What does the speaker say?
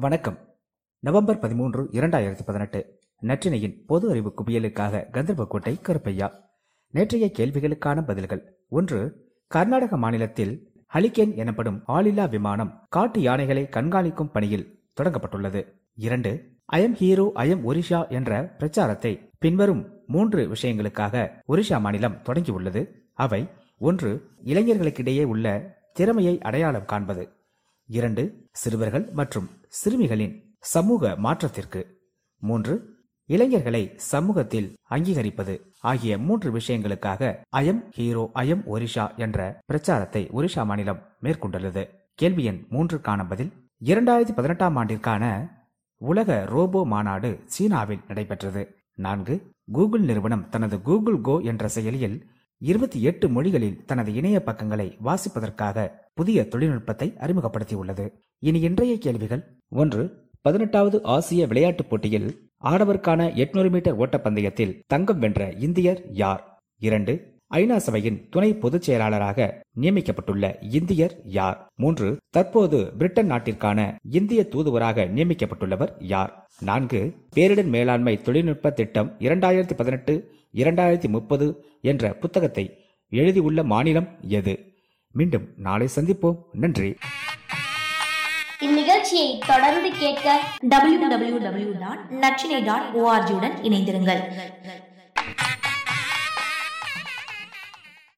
வணக்கம். நவம்பர் பதிமூன்று இரண்டாயிரத்தி பதினெட்டு. நற்றினையின் பொது அறிவு குவியலுக்காக கந்தர்வக்கோட்டை கருப்பையா. நேற்றைய கேள்விகளுக்கான பதில்கள். ஒன்று கர்நாடக மாநிலத்தில் ஹலிகேன் எனப்படும் ஆளில்லா விமானம் காட்டு யானைகளை கண்காணிக்கும் பணியில் தொடங்கப்பட்டுள்ளது. இரண்டு அயம் ஹீரோ அயம் ஒரிஷா என்ற பிரச்சாரத்தை பின்வரும் மூன்று விஷயங்களுக்காக ஒரிஷா மாநிலம் தொடங்கியுள்ளது. அவை ஒன்று இளைஞர்களுக்கிடையே உள்ள திறமையை அடையாளம் காண்பது. இரண்டு சிறுவர்கள் மற்றும் சிறுமிகளின் சமூக மாற்றத்திற்கு. மூன்று இளைஞர்களை சமூகத்தில் அங்கீகரிப்பது ஆகிய மூன்று விஷயங்களுக்காக அயம் ஹீரோ அயம் ஒரிஷா என்ற பிரச்சாரத்தை ஒரிஷா மாநிலம் மேற்கொண்டுள்ளது. கேள்வி எண் மூன்றுக்கான பதில் இரண்டாயிரத்தி பதினெட்டாம் ஆண்டிற்கான உலக ரோபோ மாநாடு சீனாவில் நடைபெற்றது. நான்கு கூகுள் நிறுவனம் தனது கூகுள் கோ என்ற செயலியில் இருபத்தி எட்டு மொழிகளில் தனது இணைய பக்கங்களை வாசிப்பதற்காக புதிய தொழில்நுட்பத்தை அறிமுகப்படுத்தியுள்ளது. இனி இன்றைய கேள்விகள். ஒன்று பதினெட்டாவது ஆசிய விளையாட்டுப் போட்டியில் ஆடவருக்கான எட்நூறு மீட்டர் ஓட்டப்பந்தயத்தில் தங்கம் வென்ற இந்தியர் யார்? இரண்டு ஐநா சபையின் துணை பொதுச் செயலாளராக நியமிக்கப்பட்டுள்ள இந்தியர் யார்? மூன்று தற்போது பிரிட்டன் நாட்டிற்கான இந்திய தூதுவராக நியமிக்கப்பட்டுள்ளவர் யார்? நான்கு பேரிடர் மேலாண்மை தொழில்நுட்ப திட்டம் இரண்டாயிரத்தி பதினெட்டு இரண்டாயிரத்தி முப்பது என்ற புத்தகத்தை எழுதியுள்ள மாநிலம் எது? மீண்டும் நாளை சந்திப்போம். நன்றி. இந்நிகழ்ச்சியை தொடர்ந்து கேட்க www.நச்சினை.org உடன் இணைந்திருங்கள்.